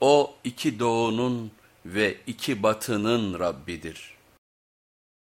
O iki doğunun ve iki batının Rabbidir.